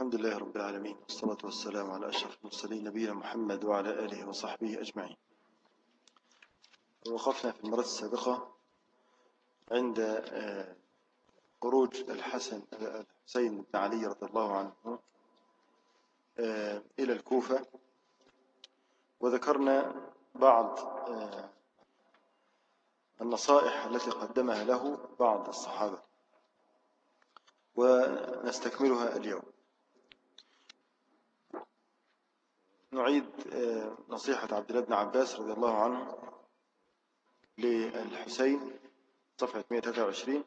الحمد لله رب العالمين والصلاة والسلام على أشرف المرسلين نبينا محمد وعلى آله وصحبه أجمعين. وقفنا في المرة السابقة عند آه، خروج الحسن الحسين بن علي رضي الله عنه آه، إلى الكوفة. وذكرنا بعض آه، النصائح التي قدمها له بعض الصحابة. ونستكملها اليوم. نعيد آه، نصيحة عبد الله بن عباس رضي الله عنه للحسين صفحة 123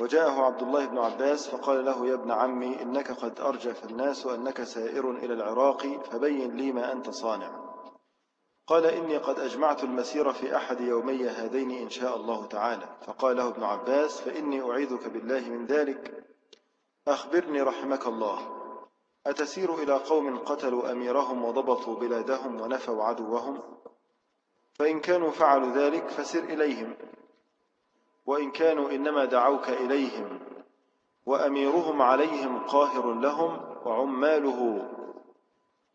وجاءه عبد الله بن عباس فقال له يا ابن عمي إنك قد أرجف الناس وأنك سائر إلى العراق فبين لي ما أنت صانع. قال إني قد أجمعت المسير في أحد يومي هذين إن شاء الله تعالى. فقال له ابن عباس فإني أعيذك بالله من ذلك أخبرني رحمك الله. أتسير إلى قوم قتلوا أميرهم وضبطوا بلادهم ونفوا عدوهم؟ فإن كانوا فعلوا ذلك فسر إليهم. وإن كانوا إنما دعوك إليهم. وأميرهم عليهم قاهر لهم وعماله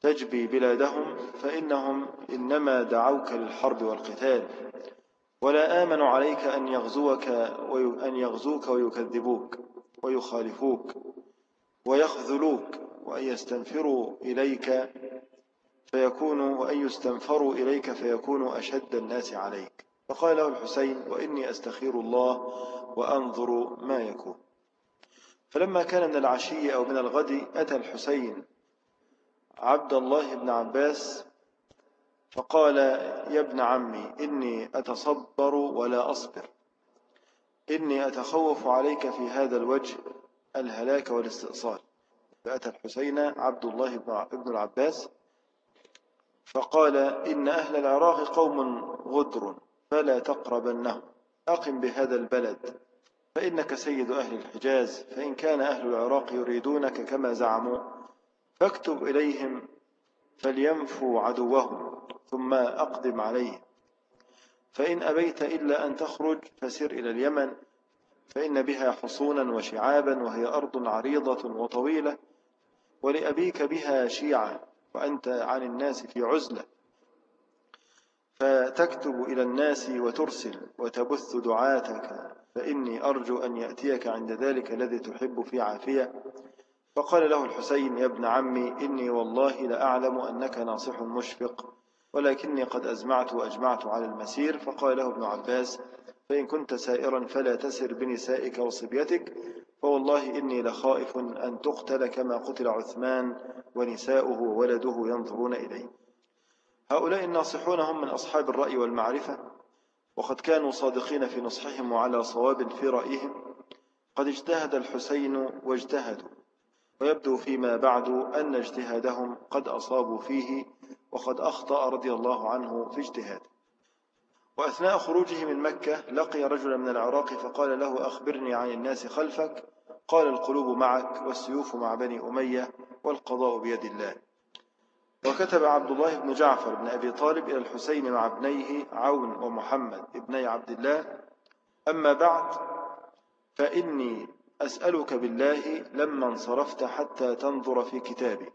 تجبي بلادهم. فإنهم إنما دعوك للحرب والقتال. ولا آمن عليك أن يغزوك يغزوك ويكذبوك ويخالفوك ويخذلوك. وأن يستنفروا إليك فيكون وأن يستنفروا إليك فيكون أشد الناس عليك. فقال له الحسين وإني أستخير الله وأنظر ما يكون. فلما كان من العشي أو من الغد أتى الحسين عبد الله بن عباس فقال يا ابن عمي إني أتصبر ولا أصبر. إني أتخوف عليك في هذا الوجه الهلاك والاستئصال. فأتى الحسين عبد الله بن العباس فقال إن أهل العراق قوم غدر فلا تقربنهم. أقم بهذا البلد فإنك سيد أهل الحجاز فإن كان أهل العراق يريدونك كما زعموا فاكتب إليهم فلينفوا عدوهم ثم أقدم عليهم. فإن أبيت إلا أن تخرج فسر إلى اليمن فإن بها حصونا وشعابا وهي أرض عريضة وطويلة ولأبيك بها شيعة وأنت عن الناس في عزلة. فتكتب إلى الناس وترسل وتبث دعاتك فإني أرجو أن يأتيك عند ذلك الذي تحب في عافية. فقال له الحسين يا ابن عمي إني والله لأعلم أنك ناصح مشفق ولكني قد أزمعت وأجمعت على المسير. فقال له ابن عباس فإن كنت سائرا فلا تسر بنسائك وصبيتك فوالله إني لخائف أن تقتل كما قتل عثمان ونساؤه وولده ينظرون إليه. هؤلاء الناصحون هم من أصحاب الرأي والمعرفة وقد كانوا صادقين في نصحهم وعلى صواب في رأيهم. قد اجتهد الحسين واجتهدوا ويبدو فيما بعد أن اجتهادهم قد أصابوا فيه وقد أخطأ رضي الله عنه في اجتهاده. وأثناء خروجه من مكة لقي رجلا من العراق فقال له أخبرني عن الناس خلفك. قال القلوب معك والسيوف مع بني أمية والقضاء بيد الله. وكتب عبد الله بن جعفر بن أبي طالب إلى الحسين مع ابنيه عون ومحمد ابني عبد الله. أما بعد فإني أسألك بالله لما انصرفت حتى تنظر في كتابي.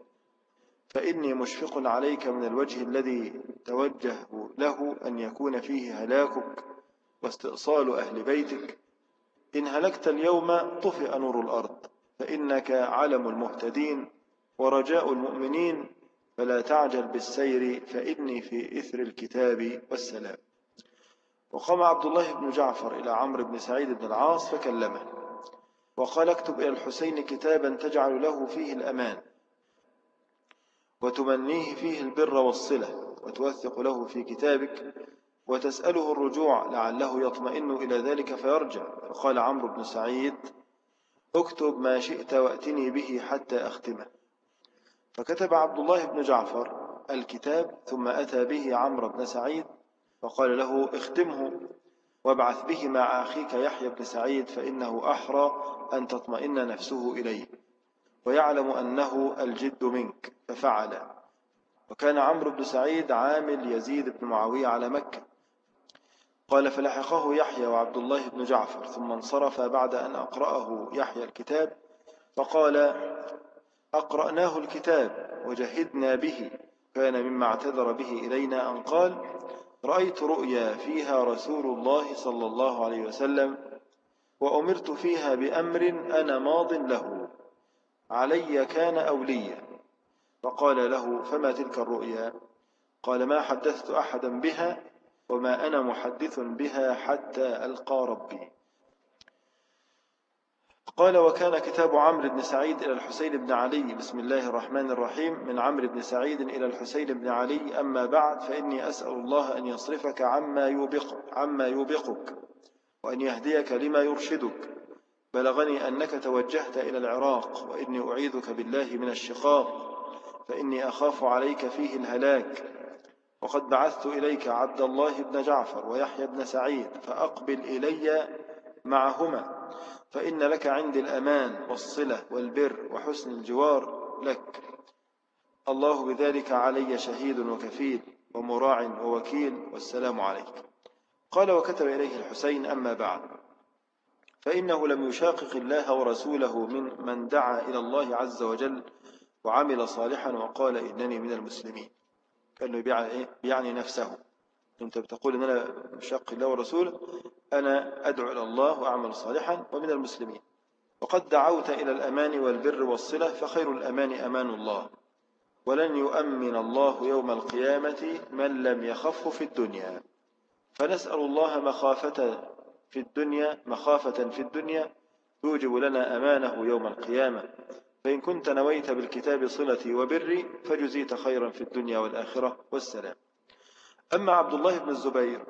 فإني مشفق عليك من الوجه الذي توجه له أن يكون فيه هلاكك واستئصال أهل بيتك. إن هلكت اليوم طفئ نور الأرض فإنك علم المهتدين ورجاء المؤمنين فلا تعجل بالسير فإني في إثر الكتاب والسلام. وقام عبد الله بن جعفر إلى عمرو بن سعيد بن العاص فكلمه وقال اكتب إلى الحسين كتابا تجعل له فيه الأمان. وتمنيه فيه البر والصلة وتوثق له في كتابك وتسأله الرجوع لعله يطمئن إلى ذلك فيرجع. فقال عمرو بن سعيد اكتب ما شئت وأتني به حتى أختمه. فكتب عبد الله بن جعفر الكتاب ثم أتى به عمرو بن سعيد فقال له اختمه وابعث به مع أخيك يحيى بن سعيد فإنه أحرى أن تطمئن نفسه إليه. ويعلم أنه الجد منك ففعل. وكان عمرو بن سعيد عامل يزيد بن معاوية على مكة. قال فلحقه يحيى وعبد الله بن جعفر ثم انصرف بعد أن أقرأه يحيى الكتاب فقال أقرأناه الكتاب وجهدنا به كان مما اعتذر به إلينا أن قال رأيت رؤيا فيها رسول الله صلى الله عليه وسلم وأمرت فيها بأمر أنا ماض له علي كان أوليا. فقال له فما تلك الرؤيا؟ قال ما حدثت أحدا بها وما أنا محدث بها حتى ألقى ربي. قال وكان كتاب عمرو بن سعيد إلى الحسين بن علي. بسم الله الرحمن الرحيم. من عمرو بن سعيد إلى الحسين بن علي أما بعد فإني أسأل الله أن يصرفك عما يوبق عما يوبقك وأن يهديك لما يرشدك. بلغني أنك توجهت إلى العراق وإني أعيذك بالله من الشقاق فإني أخاف عليك فيه الهلاك. وقد بعثت إليك عبد الله بن جعفر ويحيى بن سعيد فأقبل إلي معهما فإن لك عندي الأمان والصلة والبر وحسن الجوار لك. الله بذلك علي شهيد وكفيل ومراع ووكيل والسلام عليك. قال وكتب إليه الحسين أما بعد. فإنه لم يشاقق الله ورسوله من من دعا إلى الله عز وجل وعمل صالحا وقال إنني من المسلمين. كأنه يعني نفسه. أنت بتقول إن أنا مشاق الله ورسوله أنا أدعو إلى الله وأعمل صالحا ومن المسلمين. وقد دعوت إلى الأمان والبر والصلة فخير الأمان أمان الله. ولن يؤمن الله يوم القيامة من لم يخف في الدنيا. فنسأل الله مخافة في الدنيا مخافة في الدنيا توجب لنا أمانة يوم القيامة. فإن كنت نويت بالكتاب صلتي وبري فجزيت خيرا في الدنيا والآخرة. والسلام. أما عبد الله بن الزبير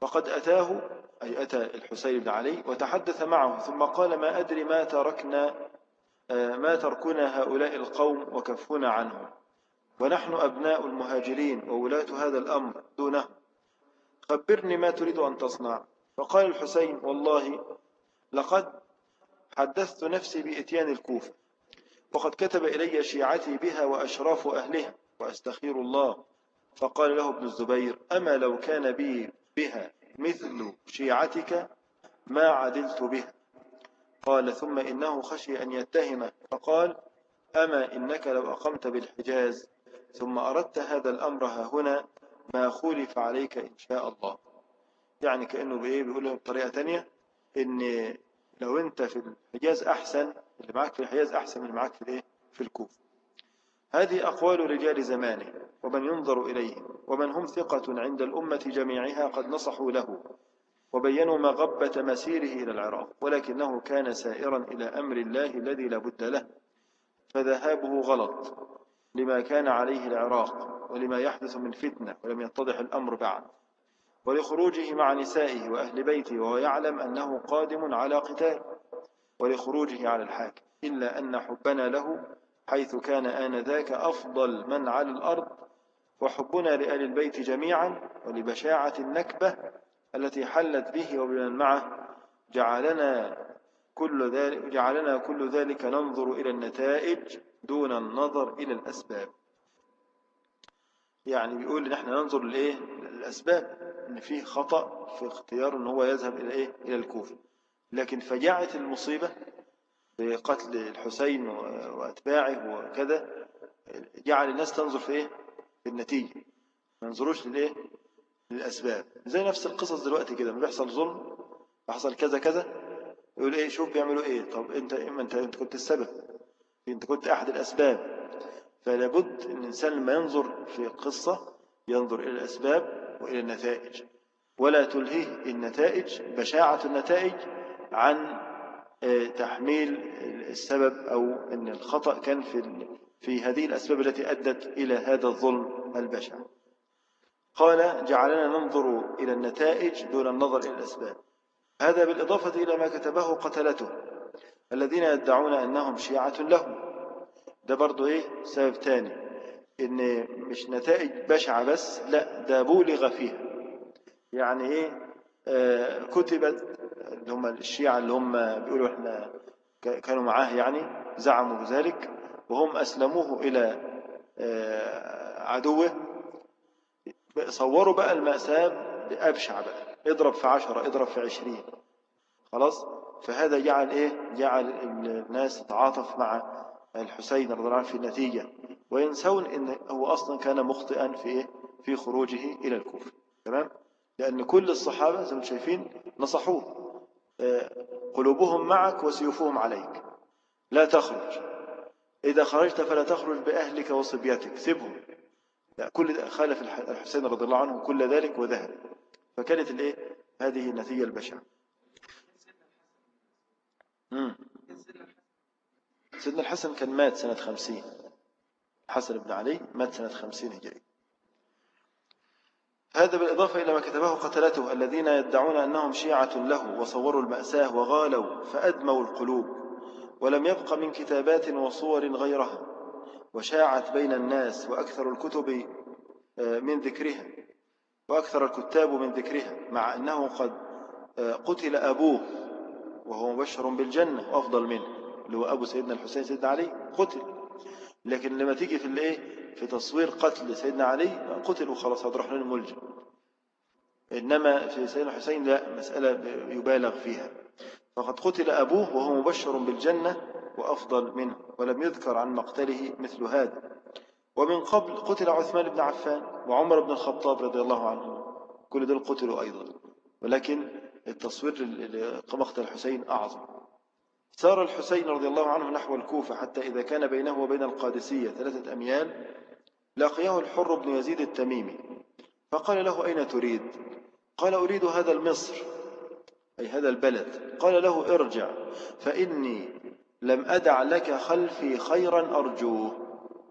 فقد أتاه أي أتى الحسين بن علي وتحدث معه ثم قال ما أدري ما تركنا ما تركنا هؤلاء القوم وكفونا عنهم. ونحن أبناء المهاجرين وولاة هذا الأمر دونه. خبرني ما تريد أن تصنع. فقال الحسين والله لقد حدثت نفسي بإتيان الكوفة وقد كتب إلي شيعتي بها وأشراف أهلها وأستخير الله. فقال له ابن الزبير أما لو كان بي بها مثل شيعتك ما عدلت بها؟ قال ثم إنه خشي أن يتهم. فقال أما إنك لو أقمت بالحجاز ثم أردت هذا الأمر هنا ما خولف عليك إن شاء الله. يعني كأنه بإيه؟ بيقول له بطريقة تانية إن لو أنت في الحجاز أحسن اللي معاك في الحجاز أحسن من اللي معاك في الإيه؟ في الكوفة. هذه أقوال رجال زمانه ومن ينظر إليه ومن هم ثقة عند الأمة جميعها قد نصحوا له وبينوا مغبة مسيره إلى العراق ولكنه كان سائرا إلى أمر الله الذي لا بد له فذهابه غلط لما كان عليه العراق ولما يحدث من فتنة ولم يتضح الأمر بعد. ولخروجه مع نسائه وأهل بيته وهو يعلم أنه قادم على قتال ولخروجه على الحاكم. إلا أن حبنا له حيث كان آنذاك أفضل من على الأرض وحبنا لآل البيت جميعا ولبشاعة النكبة التي حلت به وبمن معه جعلنا كل ذلك جعلنا كل ذلك ننظر إلى النتائج دون النظر إلى الأسباب. يعني بيقول إن إحنا ننظر لإيه؟ الأسباب إن فيه خطأ في اختيار إن هو يذهب إلى إيه؟ إلى الكوفة. لكن فجعة المصيبة بقتل الحسين وأتباعه وكذا جعل الناس تنظر في إيه؟ في النتيجة. ما ينظروش للإيه؟ للأسباب. زي نفس القصص دلوقتي كده ما بيحصل ظلم بيحصل كذا كذا يقول إيه؟ شوف بيعملوا إيه؟ طب أنت إما أنت أنت كنت السبب. أنت كنت أحد الأسباب. فلا بد أن الإنسان لما ينظر في قصة ينظر إلى الأسباب وإلى النتائج. ولا تلهيه النتائج بشاعة النتائج عن آه، تحميل السبب أو أن الخطأ كان في في هذه الأسباب التي أدت إلى هذا الظلم البشع. قال جعلنا ننظر إلى النتائج دون النظر إلى الأسباب. هذا بالإضافة إلى ما كتبه قتلته الذين يدعون أنهم شيعة لهم. ده برضو إيه؟ سبب تاني. إن مش نتائج بشعة بس لا ده بولغ فيها. يعني إيه؟ آه كتبت اللي هم الشيعة اللي هم بيقولوا إحنا كانوا معاه يعني زعموا بذلك وهم أسلموه إلى آه عدوه. صوروا بقى المأساة بأبشع بقى اضرب في عشرة اضرب في عشرين. خلاص؟ فهذا جعل إيه؟ جعل الناس تتعاطف مع الحسين رضي الله عنه في النتيجة. وينسون أن هو أصلا كان مخطئا في إيه؟ في خروجه إلى الكوفة. تمام؟ لأن كل الصحابة زي ما شايفين نصحوه. آه، قلوبهم معك وسيوفهم عليك. لا تخرج. إذا خرجت فلا تخرج بأهلك وصبيتك. سبهم لا كل خالف الحسين رضي الله عنه كل ذلك وذهب. فكانت الإيه؟ هذه النتيجة البشعة. سيدنا الحسن كان مات سنة خمسين. حسن بن علي مات سنة خمسين هجري. هذا بالإضافة إلى ما كتبه قتلته الذين يدعون أنهم شيعة له وصوروا المأساة وغالوا فأدموا القلوب ولم يبق من كتابات وصور غيرها وشاعت بين الناس وأكثر الكتب آه، من ذكرها وأكثر الكتاب من ذكرها مع أنه قد آه، قتل أبوه وهو مبشر بالجنة وأفضل منه. اللي هو أبو سيدنا الحسين سيدنا علي قتل. لكن لما تيجي في الايه؟ في تصوير قتل سيدنا علي قتل وخلاص هتروح للملجم إنما في سيدنا الحسين لا مسألة يبالغ فيها. فقد قتل أبوه وهو مبشر بالجنة وأفضل منه ولم يذكر عن مقتله مثل هذا. ومن قبل قتل عثمان بن عفان وعمر بن الخطاب رضي الله عنه. كل دول قتلوا أيضا. ولكن التصوير لمقتل الحسين أعظم. سار الحسين رضي الله عنه نحو الكوفة حتى إذا كان بينه وبين القادسية ثلاثة أميال لقيه الحر بن يزيد التميمي فقال له أين تريد؟ قال أريد هذا المصر أي هذا البلد. قال له ارجع فإني لم أدع لك خلفي خيرا أرجوه.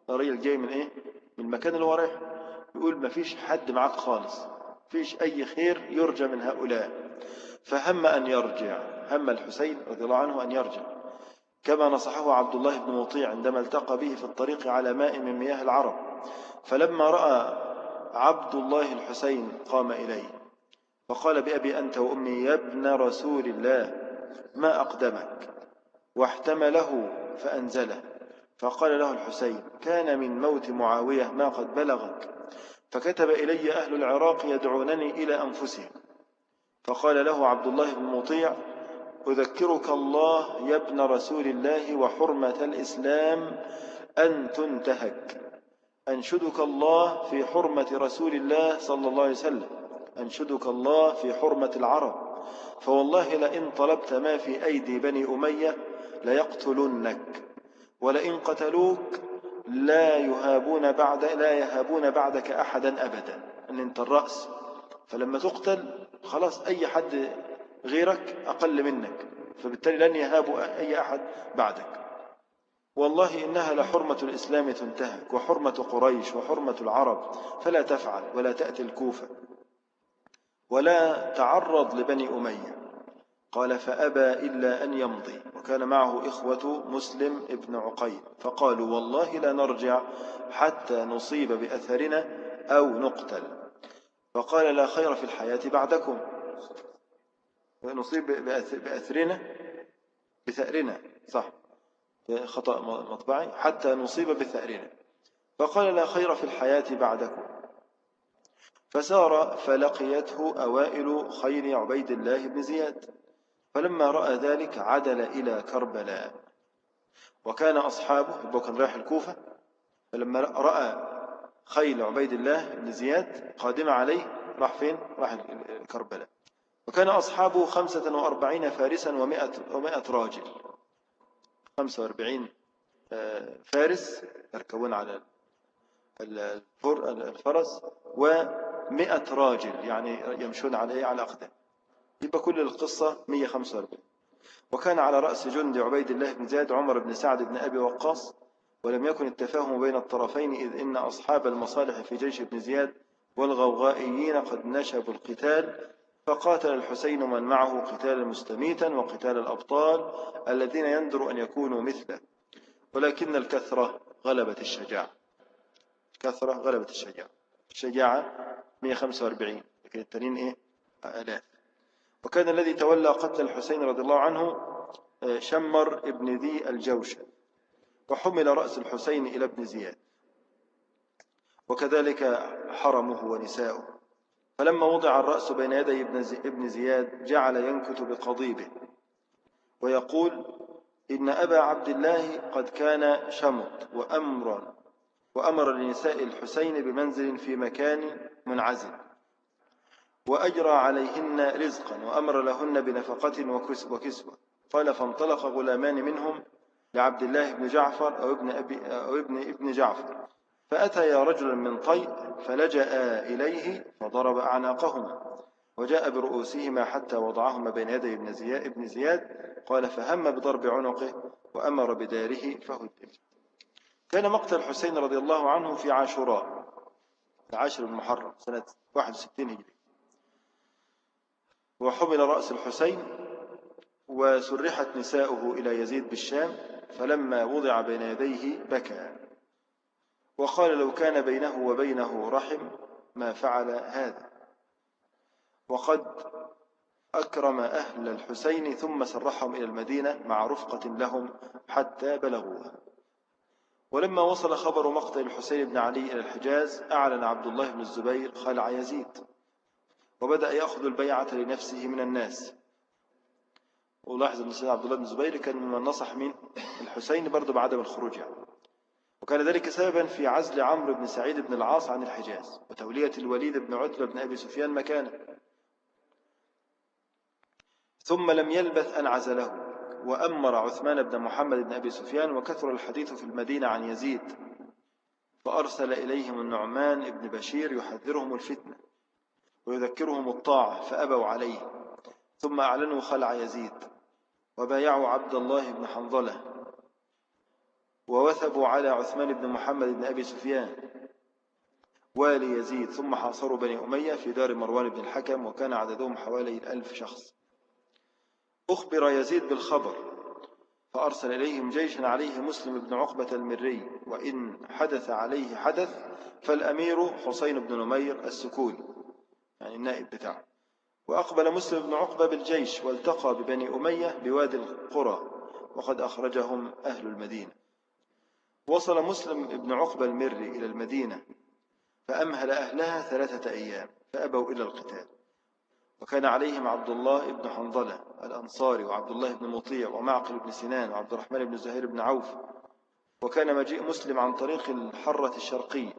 الراجل جاي من إيه؟ من المكان اللي هو يقول ما فيش حد معاك خالص فيش أي خير يرجى من هؤلاء فهم أن يرجع. هم الحسين رضي الله عنه أن يرجع. كما نصحه عبد الله بن مطيع عندما التقى به في الطريق على ماء من مياه العرب. فلما رأى عبد الله الحسين قام إليه. فقال بأبي أنت وأمي يا ابن رسول الله ما أقدمك؟ واحتمله فأنزله. فقال له الحسين كان من موت معاوية ما قد بلغك. فكتب إلي أهل العراق يدعونني إلى أنفسهم. فقال له عبد الله بن مطيع أذكرك الله يا ابن رسول الله وحرمة الإسلام أن تنتهك. أنشدك الله في حرمة رسول الله صلى الله عليه وسلم. أنشدك الله في حرمة العرب. فوالله لئن طلبت ما في أيدي بني أمية ليقتلنك. ولئن قتلوك لا يهابون بعد لا يهابون بعدك أحدا أبدا. أن أنت الرأس. فلما تقتل خلاص أي حد غيرك أقل منك فبالتالي لن يهاب أي أحد بعدك. والله إنها لحرمة الإسلام تنتهك وحرمة قريش وحرمة العرب فلا تفعل ولا تأتي الكوفة. ولا تعرض لبني أمية. قال فأبى إلا أن يمضي. وكان معه إخوة مسلم ابن عقيل. فقالوا والله لا نرجع حتى نصيب بأثرنا أو نقتل. فقال لا خير في الحياة بعدكم. نصيب بأثرنا بثأرنا صح. خطأ مطبعي حتى نصيب بثأرنا. فقال لا خير في الحياة بعدكم. فسار فلقيته أوائل خير عبيد الله بن زياد. فلما رأى ذلك عدل إلى كربلاء. وكان أصحابه كان رايح الكوفة. فلما رأى خيل عبيد الله بن زياد قادمة عليه راح فين؟ راح كربلاء وكان أصحابه خمسة وأربعين فارسا ومائة, ومائة راجل. خمسة وأربعين آه، فارس يركبون على الفرس ومائة راجل يعني يمشون عليه على أقدام. يبقى كل القصة 145 وكان على رأس جند عبيد الله بن زياد عمر بن سعد بن أبي وقاص ولم يكن التفاهم بين الطرفين إذ إن أصحاب المصالح في جيش ابن زياد والغوغائيين قد نشبوا القتال فقاتل الحسين من معه قتالا مستميتا وقتال الأبطال الذين يندر أن يكونوا مثله. ولكن الكثرة غلبت الشجاعة. كثرة غلبت الشجاعة. الشجاعة 145 لكن التنين إيه؟ آلاف. وكان الذي تولى قتل الحسين رضي الله عنه آه، شمر ابن ذي الجوشن. وحمل رأس الحسين إلى ابن زياد. وكذلك حرمه ونساؤه. فلما وضع الرأس بين يدي ابن زياد جعل ينكت بقضيبه. ويقول إن أبا عبد الله قد كان شمط وأمر وأمر لنساء الحسين بمنزل في مكان منعزل. وأجرى عليهن رزقا وأمر لهن بنفقة وكسوة. قال فانطلق غلامان منهم لعبد الله بن جعفر أو ابن, أبي أو ابن ابن جعفر. فأتيا رجلا من طي فلجأ إليه فضرب أعناقهما وجاء برؤوسهما حتى وضعهما بين يدي ابن زياد, ابن زياد قال فهم بضرب عنقه وأمر بداره فهدم كان مقتل الحسين رضي الله عنه في عاشوراء العاشر المحرم سنة 61 هجري. وحمل رأس الحسين وسرحت نساؤه إلى يزيد بالشام فلما وضع بين يديه بكى. وقال لو كان بينه وبينه رحم ما فعل هذا. وقد أكرم أهل الحسين ثم سرحهم إلى المدينة مع رفقة لهم حتى بلغوها. ولما وصل خبر مقتل الحسين بن علي إلى الحجاز أعلن عبد الله بن الزبير خلع يزيد وبدأ يأخذ البيعة لنفسه من الناس. ولاحظ أن سيدنا عبد الله بن الزبير كان ممن نصح من الحسين برضه بعدم الخروج يعني. وكان ذلك سببا في عزل عمرو بن سعيد بن العاص عن الحجاز وتولية الوليد بن عتبة بن أبي سفيان مكانه. ثم لم يلبث أن عزله وأمر عثمان بن محمد بن أبي سفيان وكثر الحديث في المدينة عن يزيد فأرسل إليهم النعمان بن بشير يحذرهم الفتنة ويذكرهم الطاعة فأبوا عليه. ثم أعلنوا خلع يزيد وبايعوا عبد الله بن حنظلة. ووثبوا على عثمان بن محمد بن أبي سفيان والي يزيد ثم حاصروا بني أمية في دار مروان بن الحكم وكان عددهم حوالي الألف شخص. أخبر يزيد بالخبر فأرسل إليهم جيشا عليه مسلم بن عقبة المري وإن حدث عليه حدث فالأمير حسين بن نمير السكوني يعني النائب بتاعه. وأقبل مسلم بن عقبة بالجيش والتقى ببني أمية بوادي القرى وقد أخرجهم أهل المدينة. وصل مسلم بن عقبة المري إلى المدينة فأمهل أهلها ثلاثة أيام فأبوا إلى القتال. وكان عليهم عبد الله بن حنظلة الأنصاري وعبد الله بن مطيع ومعقل بن سنان وعبد الرحمن بن زهير بن عوف. وكان مجيء مسلم عن طريق الحرة الشرقية.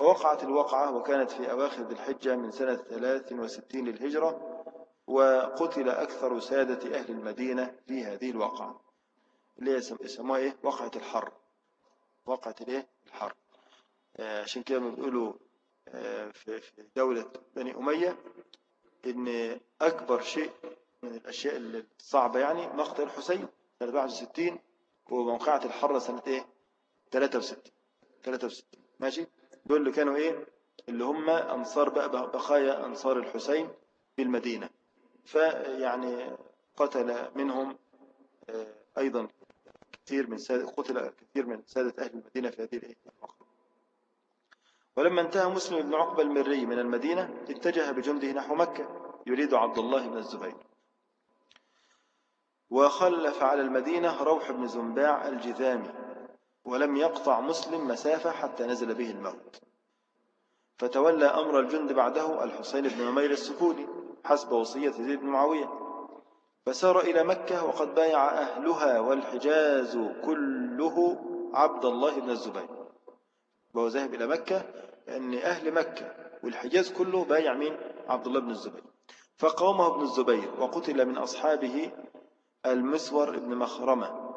ووقعت الوقعة وكانت في أواخر ذي الحجة من سنة 63 للهجرة وقتل أكثر سادة أهل المدينة في هذه الوقعة اللي يسموها إيه؟ وقعة الحر. وقعة الإيه؟ الحر آه، عشان كده بيقولوا آه، في دولة بني أمية إن أكبر شيء من الأشياء الصعبة يعني مقتل الحسين سنة 61 وموقعة الحرة سنة إيه؟ 63 63 ماشي؟ دول اللي كانوا إيه؟ اللي هم أنصار بقى بقايا أنصار الحسين في المدينة. فيعني قتل منهم آه، أيضا كثير من سادة قتل كثير من سادة أهل المدينة في هذه الوقت ولما انتهى مسلم بن عقبة المري من المدينة اتجه بجنده نحو مكة يريد عبد الله بن الزبير. وخلف على المدينة روح بن زنباع الجذامي ولم يقطع مسلم مسافة حتى نزل به الموت. فتولى أمر الجند بعده الحسين بن نمير السكوني حسب وصية زيد بن معاوية. فسار إلى مكة وقد بايع أهلها والحجاز كله عبد الله بن الزبير. وهو ذهب إلى مكة لأن أهل مكة والحجاز كله بايع من عبد الله بن الزبير. فقامه ابن الزبير وقتل من أصحابه المسور بن مخرمة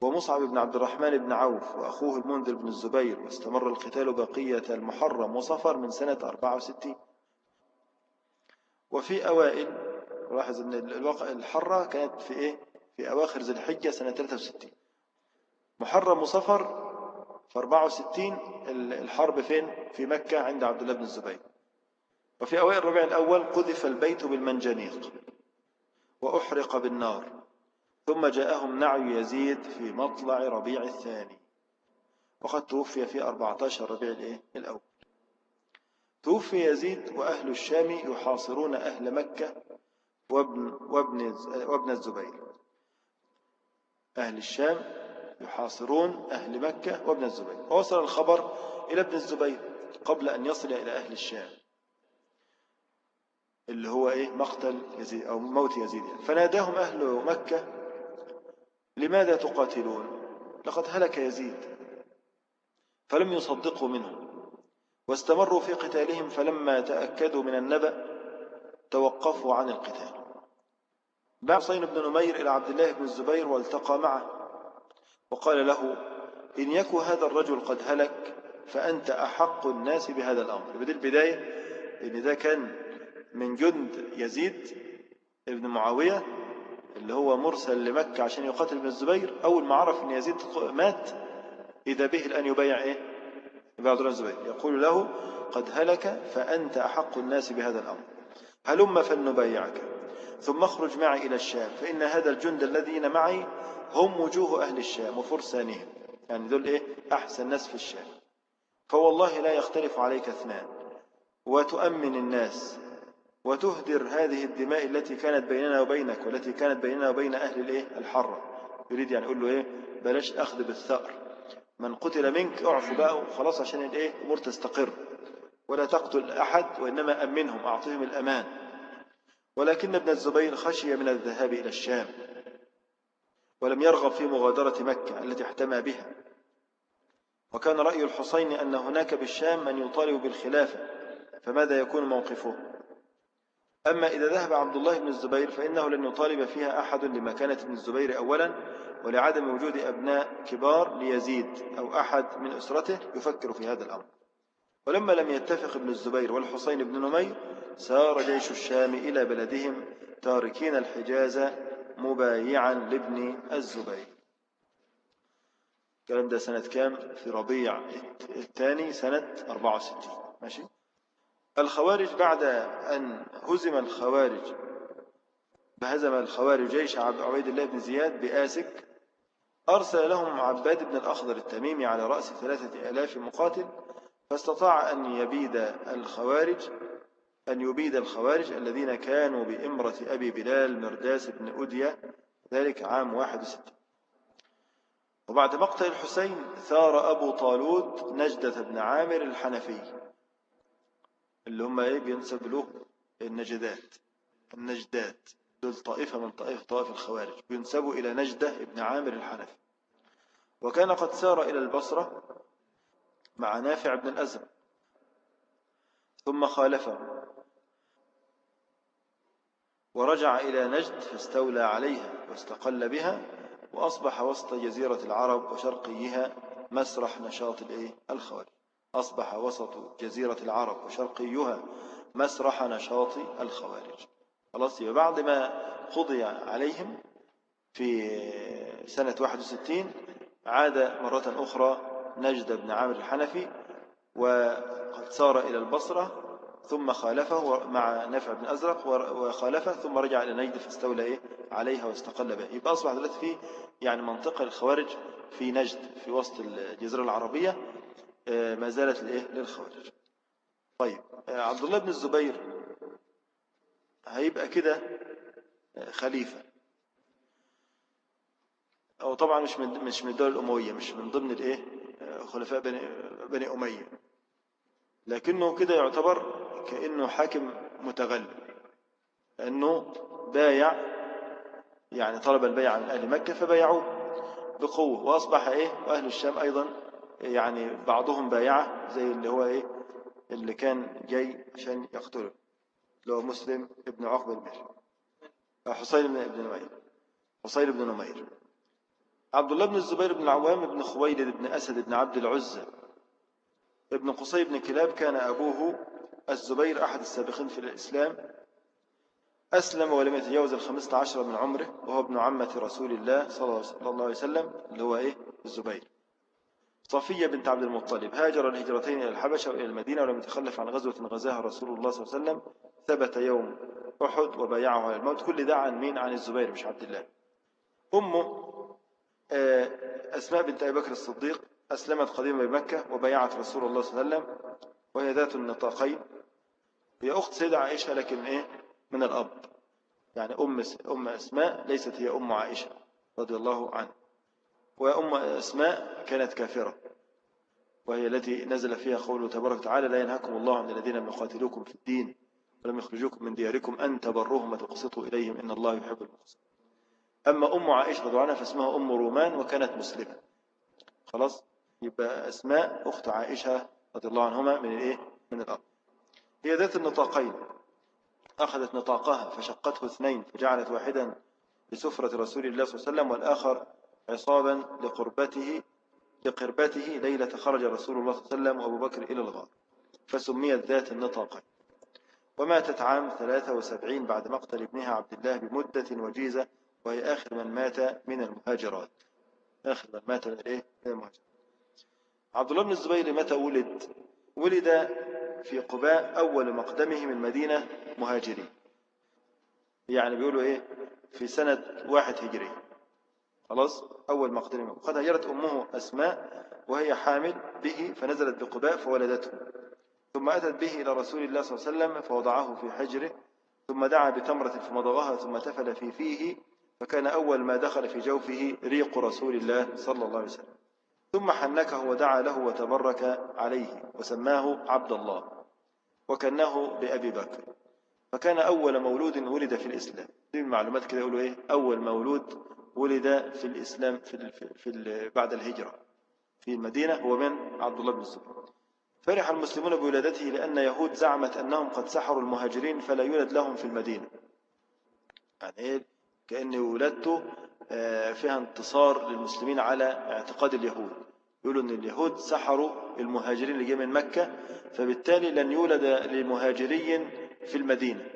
ومصعب بن عبد الرحمن بن عوف وأخوه المنذر بن الزبير. واستمر القتال بقية المحرم وصفر من سنة 64 وفي أوائل لاحظ أن الحرة كانت في إيه؟ في أواخر ذي الحجة سنة 63 محرم وصفر في 64 الحرب فين؟ في مكة عند عبد الله بن الزبير وفي أوائل الربيع الأول قذف البيت بالمنجنيق وأحرق بالنار ثم جاءهم نعي يزيد في مطلع ربيع الثاني وقد توفي في 14 ربيع الإيه؟ الأول توفي يزيد وأهل الشام يحاصرون أهل مكة وابن, وابن, وابن الزبير. أهل الشام يحاصرون أهل مكة وابن الزبير. ووصل الخبر إلى ابن الزبير قبل أن يصل إلى أهل الشام اللي هو إيه؟ مقتل يزيد أو موت يزيد. يعني. فناداهم أهل مكة لماذا تقاتلون؟ لقد هلك يزيد. فلم يصدقوا منه. واستمروا في قتالهم فلما تأكدوا من النبأ توقفوا عن القتال. بعث حسين بن نمير إلى عبد الله بن الزبير والتقى معه. وقال له إن يكو هذا الرجل قد هلك فأنت أحق الناس بهذا الأمر. بدي البداية إن ده كان من جند يزيد ابن معاوية اللي هو مرسل لمكة عشان يقاتل ابن الزبير أول ما عرف أن يزيد مات إذا به الآن يبايع إيه؟ يبايع عبد الزبير. يقول له قد هلك فأنت أحق الناس بهذا الأمر. هلم فلنبايعك. ثم اخرج معي إلى الشام فإن هذا الجند الذين معي هم وجوه أهل الشام وفرسانهم. يعني دول إيه؟ أحسن ناس في الشام. فوالله لا يختلف عليك اثنان. وتؤمن الناس وتهدر هذه الدماء التي كانت بيننا وبينك والتي كانت بيننا وبين أهل الإيه؟ الحرة. يريد يعني يقول له إيه؟ بلاش أخذ بالثأر. من قتل منك أعفو بقى وخلاص عشان الإيه؟ الأمور تستقر. ولا تقتل أحد وإنما أمنهم أعطيهم الأمان. ولكن ابن الزبير خشي من الذهاب إلى الشام ولم يرغب في مغادرة مكة التي احتمى بها. وكان رأي الحسين أن هناك بالشام من يطالب بالخلافة فماذا يكون موقفه؟ أما إذا ذهب عبد الله بن الزبير فإنه لن يطالب فيها أحد لمكانة ابن الزبير أولا ولعدم وجود أبناء كبار ليزيد أو أحد من أسرته يفكر في هذا الأمر. ولما لم يتفق ابن الزبير والحسين بن نمير سار جيش الشام إلى بلدهم تاركين الحجاز مبايعا لابن الزبير. الكلام ده سنة كام؟ في ربيع الثاني سنة 64 ماشي؟ الخوارج بعد أن هزم الخوارج فهزم الخوارج جيش عبيد الله بن زياد بآسك أرسل لهم عباد بن الأخضر التميمي على رأس ثلاثة آلاف مقاتل فاستطاع أن يبيد الخوارج أن يبيد الخوارج الذين كانوا بإمرة أبي بلال مرداس بن أدية ذلك عام 61 وبعد مقتل الحسين ثار أبو طالوت نجدة بن عامر الحنفي اللي هم إيه بينسب له النجدات النجدات دول طائفة من طائف طائف الخوارج بينسبوا إلى نجدة بن عامر الحنفي. وكان قد سار إلى البصرة مع نافع بن الأزرق. ثم خالفه. ورجع إلى نجد فاستولى عليها واستقل بها وأصبح وسط جزيرة العرب وشرقيها مسرح نشاط الخوارج. أصبح وسط جزيرة العرب وشرقيها مسرح نشاط الخوارج. خلاص بعد ما قضي عليهم في سنة 61 عاد مرة أخرى نجد بن عامر الحنفي وقد سار إلى البصرة ثم خالفه مع نافع بن أزرق وخالفه ثم رجع إلى نجد فاستولى إيه؟ عليها واستقل بها. يبقى أصبح دلوقتي في يعني منطقة الخوارج في نجد في وسط الجزيرة العربية آه، ما زالت الإيه؟ للخوارج. طيب آه، عبد الله بن الزبير هيبقى كده آه، خليفة. أو طبعا مش من مش من الدولة الأموية مش من ضمن الإيه؟ خلفاء بني بني أمية. لكنه كده يعتبر كأنه حاكم متغلب. لأنه بايع يعني طلب البيع من أهل مكة فبايعوه بقوة. وأصبح إيه؟ وأهل الشام أيضا يعني بعضهم بايعه زي اللي هو إيه؟ اللي كان جاي عشان يقتله اللي هو مسلم ابن عقبة المهر حسين بن ابن نمير حسين بن نمير. عبد الله بن الزبير بن العوام بن خويلد بن أسد بن عبد العزة ابن قصي بن كلاب كان أبوه الزبير أحد السابقين في الإسلام أسلم ولم يتجاوز الخمسة عشر من عمره وهو ابن عمة رسول الله صلى الله عليه وسلم اللي هو إيه؟ الزبير. صفية بنت عبد المطلب هاجر الهجرتين إلى الحبشة وإلى المدينة ولم يتخلف عن غزوة غزاها رسول الله صلى الله عليه وسلم ثبت يوم أحد وبايعه على الموت كل ده عن مين؟ عن الزبير مش عبد الله. أمه أسماء بنت أبي بكر الصديق أسلمت قديما بمكة وبايعت رسول الله صلى الله عليه وسلم وهي ذات النطاقين. هي أخت سيدة عائشة لكن إيه؟ من الأب. يعني أم أم أسماء ليست هي أم عائشة رضي الله عنها. وأم أسماء كانت كافرة وهي التي نزل فيها قوله تبارك وتعالى لا ينهاكم الله عن الذين لم يقاتلوكم في الدين ولم يخرجوكم من دياركم أن تبروهم وتقسطوا إليهم إن الله يحب المقسطين. أما أم عائشة رضي الله عنها فاسمها أم رومان وكانت مسلمة. خلاص؟ يبقى أسماء أخت عائشة رضي الله عنهما من الإيه؟ من الأرض. هي ذات النطاقين. أخذت نطاقها فشقته اثنين فجعلت واحدا بسفرة رسول الله صلى الله عليه وسلم والآخر عصابا لقربته لقربته ليلة خرج رسول الله صلى الله عليه وسلم وأبو بكر إلى الغار. فسميت ذات النطاقين. وماتت عام 73 بعد مقتل ابنها عبد الله بمدة وجيزة وهي آخر من مات من المهاجرات. آخر من مات من الإيه؟ من المهاجرات. عبد الله بن الزبير متى ولد؟ ولد في قباء أول مقدمه من مدينة مهاجرين. يعني بيقولوا إيه؟ في سنة واحد هجري. خلاص؟ أول مقدمة وقد هجرت أمه أسماء وهي حامل به فنزلت بقباء فولدته. ثم أتت به إلى رسول الله صلى الله عليه وسلم فوضعه في حجره ثم دعا بتمرة فمضغها ثم تفل في فيه فكان أول ما دخل في جوفه ريق رسول الله صلى الله عليه وسلم. ثم حنكه ودعا له وتبرك عليه وسماه عبد الله وكنه بأبي بكر. فكان أول مولود ولد في الإسلام. دي المعلومات كده يقولوا إيه؟ أول مولود ولد في الإسلام في, ال في ال بعد الهجرة في المدينة هو من عبد الله بن الزبير. فرح المسلمون بولادته لأن يهود زعمت أنهم قد سحروا المهاجرين فلا يولد لهم في المدينة. يعني إيه؟ كأن ولادته آه، فيها انتصار للمسلمين على اعتقاد اليهود. يقولوا أن اليهود سحروا المهاجرين اللي جاء من مكة فبالتالي لن يولد لمهاجري في المدينة.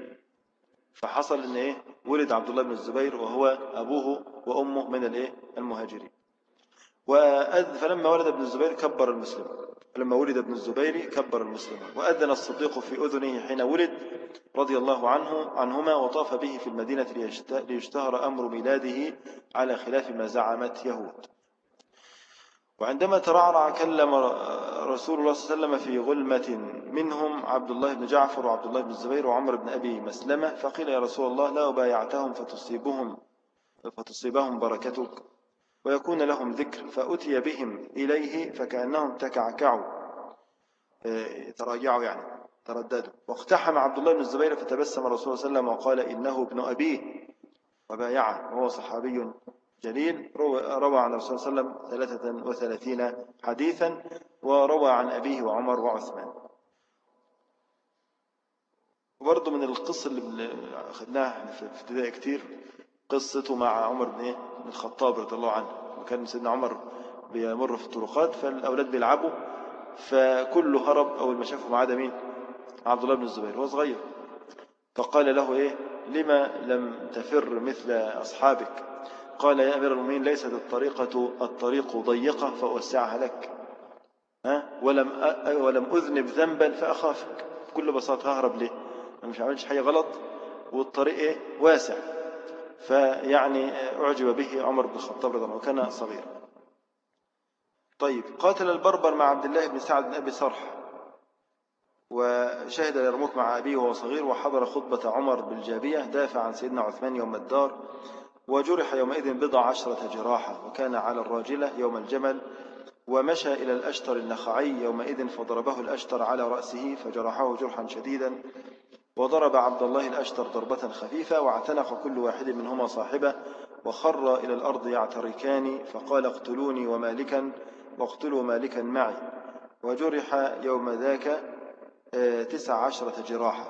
فحصل أن إيه؟ ولد عبد الله بن الزبير وهو أبوه وأمه من الإيه؟ المهاجرين. فلما ولد ابن الزبير كبر المسلمون. لما ولد ابن الزبير كبر المسلمون. وأذن الصديق في أذنه حين ولد رضي الله عنه عنهما وطاف به في المدينة ليشتهر أمر ميلاده على خلاف ما زعمت يهود. وعندما ترعرع كلم رسول الله صلى الله عليه وسلم في غلمة منهم عبد الله بن جعفر وعبد الله بن الزبير وعمر بن أبي مسلمة فقيل يا رسول الله لا بايعتهم فتصيبهم فتصيبهم بركتك. ويكون لهم ذكر. فأتي بهم إليه فكأنهم تكعكعوا. آه، تراجعوا يعني ترددوا. واقتحم عبد الله بن الزبير فتبسم الرسول صلى الله عليه وسلم وقال إنه ابن أبيه. وبايعه. وهو صحابي جليل. روى عن الرسول صلى الله عليه وسلم ثلاثة وثلاثين حديثا وروى عن أبيه وعمر وعثمان. وبرضه من القصة اللي أخذناها في ابتدائي كتير قصته مع عمر بن إيه؟ بن الخطاب رضي الله عنه وكان سيدنا عمر بيمر في الطرقات فالأولاد بيلعبوا فكله هرب أول ما شافوا ما عدا مين؟ عبد الله بن الزبير هو صغير. فقال له إيه؟ لما لم تفر مثل أصحابك؟ قال يا أمير المؤمنين ليست الطريقة الطريق ضيقة فأوسعها لك. ها؟ ولم ولم أذنب ذنبا فأخافك. بكل بساطة ههرب ليه؟ أنا مش عملش حاجة غلط. والطريق إيه؟ واسع. فيعني أعجب به عمر بن الخطاب رضي الله عنه وكان صغيرا. طيب قاتل البربر مع عبد الله بن سعد بن أبي صرح وشهد اليرموك مع أبيه وهو صغير وحضر خطبة عمر بالجابية دافع عن سيدنا عثمان يوم الدار وجرح يومئذ بضع عشرة جراحة وكان على الراجلة يوم الجمل ومشى إلى الأشتر النخعي يومئذ فضربه الأشتر على رأسه فجرحه جرحا شديدا وضرب عبد الله الأشتر ضربة خفيفة واعتنق كل واحد منهما صاحبه وخر إلى الأرض يعتركان فقال اقتلوني ومالكا واقتلوا مالكا معي. وجرح يوم ذاك آه، تسع عشرة جراحة.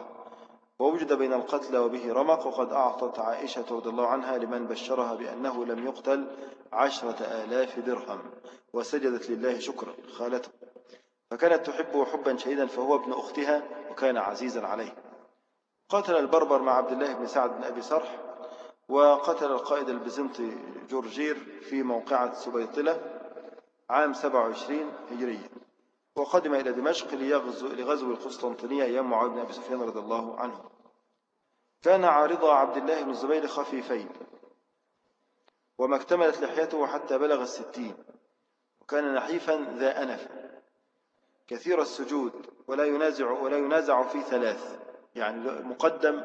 ووجد بين القتلى وبه رمق وقد أعطت عائشة رضي الله عنها لمن بشرها بأنه لم يقتل عشرة آلاف درهم. وسجدت لله شكرا. خالته. فكانت تحبه حبا شديدا فهو ابن أختها وكان عزيزا عليه. قتل البربر مع عبد الله بن سعد بن أبي صرح وقتل القائد البيزنطي جورجير في موقعة سبيطلة عام 27 هجرية. وقدم إلى دمشق ليغزو لغزو القسطنطينية أيام معاوية بن أبي سفيان رضي الله عنه. كان عارض عبد الله بن الزبير خفيفين وما اكتملت لحيته حتى بلغ الستين وكان نحيفا ذا أنف. كثير السجود ولا ينازع ولا ينازع في ثلاث. يعني مقدم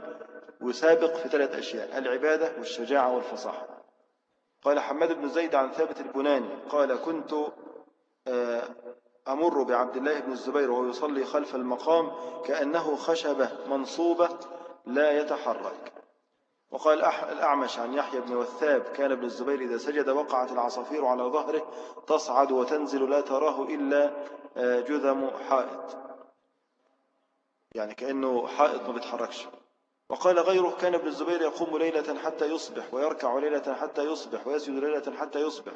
وسابق في ثلاث أشياء العبادة والشجاعة والفصاحة. قال حماد بن زيد عن ثابت البناني قال كنت آه، أمر بعبد الله بن الزبير وهو يصلي خلف المقام كأنه خشبة منصوبة لا يتحرك. وقال الأعمش عن يحيى بن وثاب كان ابن الزبير إذا سجد وقعت العصافير على ظهره تصعد وتنزل لا تراه إلا آه، جذم حائط. يعني كأنه حائط ما بيتحركش. وقال غيره كان ابن الزبير يقوم ليلة حتى يصبح ويركع ليلة حتى يصبح ويسجد ليلة حتى يصبح.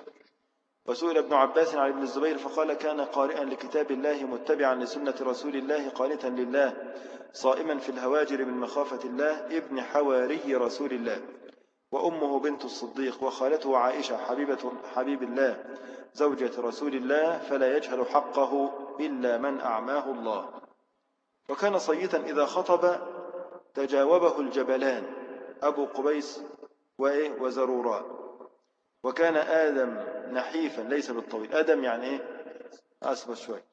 وسئل ابن عباس عن ابن الزبير فقال كان قارئا لكتاب الله متبعا لسنة رسول الله قانتا لله صائما في الهواجر من مخافة الله ابن حواري رسول الله. وأمه بنت الصديق وخالته عائشة حبيبة حبيب الله زوجة رسول الله فلا يجهل حقه إلا من أعماه الله. وكان صيتا إذا خطب تجاوبه الجبلان أبو قبيس وزروران وكان آدم نحيفا ليس بالطويل. آدم يعني إيه؟ أسبس شوي.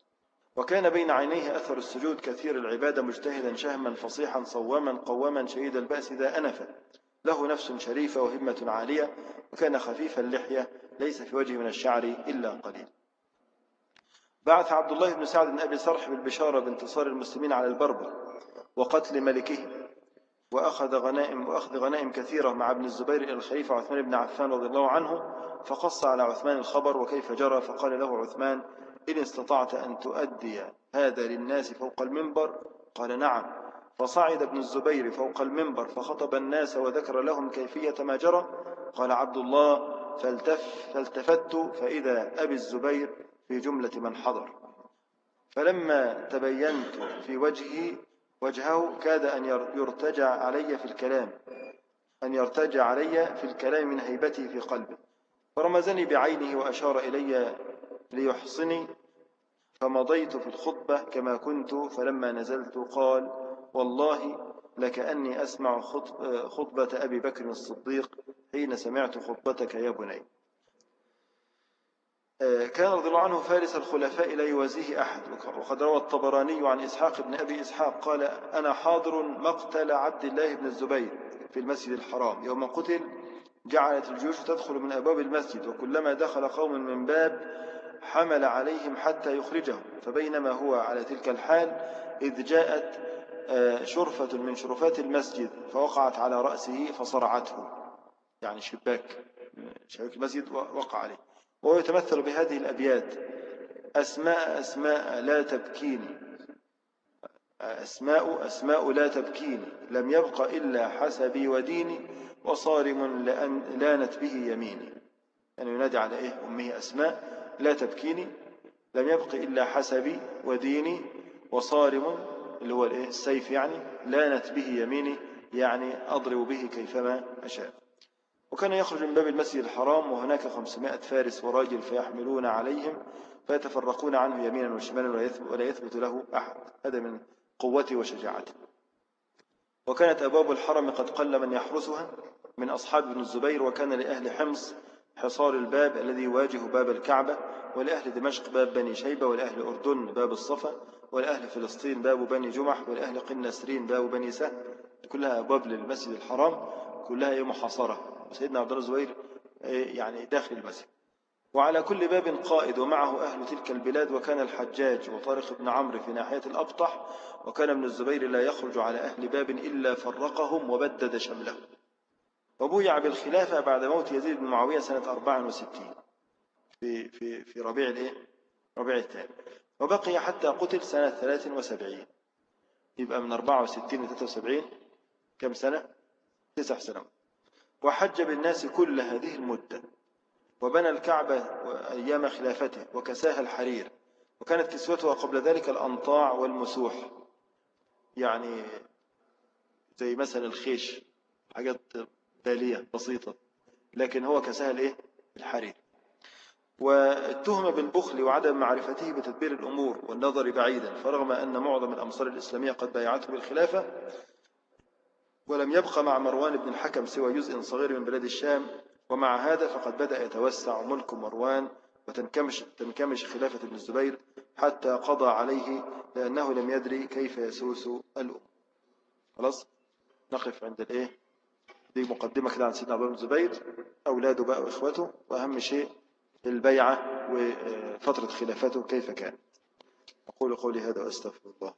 وكان بين عينيه أثر السجود كثير العبادة مجتهدا شهما فصيحا صواما قواما شديد البأس ذا أنفا. له نفس شريفة وهمة عالية وكان خفيف اللحية ليس في وجهه من الشعر إلا قليل. بعث عبد الله بن سعد بن أبي صرح بالبشارة بانتصار المسلمين على البربر وقتل ملكهم وأخذ غنائم وأخذ غنائم كثيرة مع ابن الزبير إلى الخليفة عثمان بن عفان رضي الله عنه فقص على عثمان الخبر وكيف جرى فقال له عثمان إن استطعت أن تؤدي هذا للناس فوق المنبر؟ قال نعم. فصعد ابن الزبير فوق المنبر فخطب الناس وذكر لهم كيفية ما جرى قال عبد الله فالتف فالتفت فإذا أبي الزبير في جملة من حضر. فلما تبينت في وجهي وجهه كاد أن يرتجع علي في الكلام أن يرتجع علي في الكلام من هيبته في قلبه. فرمزني بعينه وأشار إلي ليحصني. فمضيت في الخطبة كما كنت فلما نزلت قال والله لكأني أسمع خطبة أبي بكر الصديق حين سمعت خطبتك يا بني. كان رضي الله عنه فارس الخلفاء لا يوازيه أحد. وقد روى الطبراني عن إسحاق بن أبي إسحاق قال أنا حاضر مقتل عبد الله بن الزبير في المسجد الحرام. يوم قتل جعلت الجيوش تدخل من أبواب المسجد وكلما دخل قوم من باب حمل عليهم حتى يخرجهم. فبينما هو على تلك الحال إذ جاءت آه، شرفة من شرفات المسجد فوقعت على رأسه فصرعته. يعني شباك شباك المسجد وقع عليه. وهو يتمثل بهذه الأبيات. أسماء أسماء لا تبكيني أسماء أسماء لا تبكيني لم يبق إلا حسبي وديني وصارم لأن لانت به يميني. يعني ينادي على إيه؟ أمه أسماء لا تبكيني. لم يبق إلا حسبي وديني وصارم اللي هو السيف يعني لانت به يميني يعني أضرب به كيفما أشاء. وكان يخرج من باب المسجد الحرام وهناك خمسمائة فارس وراجل فيحملون عليهم فيتفرقون عنه يمينا وشمالا ولا يثبت له أحد. هذا من قوته وشجاعته. وكانت أبواب الحرم قد قل من يحرسها من أصحاب ابن الزبير وكان لأهل حمص حصار الباب الذي يواجه باب الكعبة ولأهل دمشق باب بني شيبة ولأهل أردن باب الصفا ولأهل فلسطين باب بني جمح ولأهل قنسرين باب بني سهل. كلها أبواب للمسجد الحرام كلها محاصرة سيدنا عبد الله الزبير يعني داخل المسجد وعلى كل باب قائد ومعه أهل تلك البلاد وكان الحجاج وطارق بن عمرو في ناحية الأبطح وكان ابن الزبير لا يخرج على أهل باب إلا فرقهم وبدد شملهم. وبويع بالخلافة بعد موت يزيد بن معاوية سنة 64 في في في ربيع الإيه؟ ربيع الثاني. وبقي حتى قتل سنة 73 يبقى من 64 ل 73 كم سنة؟ تسع سنوات. وحج بالناس كل هذه المدة. وبنى الكعبة أيام خلافته وكساها الحرير. وكانت كسوتها قبل ذلك الأنطاع والمسوح. يعني زي مثلا الخيش حاجات تالية بسيطة. لكن هو كسهل إيه؟ الحرير. واتهم بالبخل وعدم معرفته بتدبير الأمور والنظر بعيدا فرغم أن معظم الأمصار الإسلامية قد بايعته بالخلافة ولم يبق مع مروان بن الحكم سوى جزء صغير من بلاد الشام ومع هذا فقد بدأ يتوسع ملك مروان وتنكمش تنكمش خلافة ابن الزبير حتى قضى عليه لأنه لم يدري كيف يسوس الأم. خلاص؟ نقف عند الإيه؟ دي مقدمة كده عن سيدنا عبد الزبير. أولاده بقى وإخوته وأهم شيء البيعة وفترة خلافته كيف كانت. أقول قولي هذا وأستغفر الله.